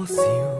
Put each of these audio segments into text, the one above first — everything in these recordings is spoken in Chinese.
多少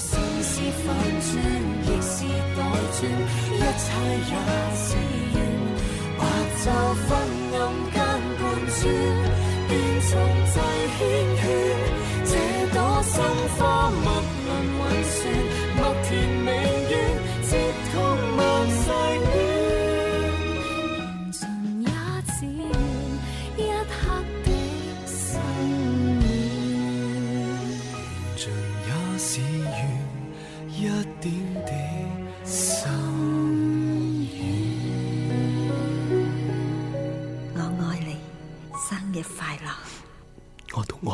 心是反转亦是倒转一切也是缘白昼昏暗间盘转便重再圈圈这朵心花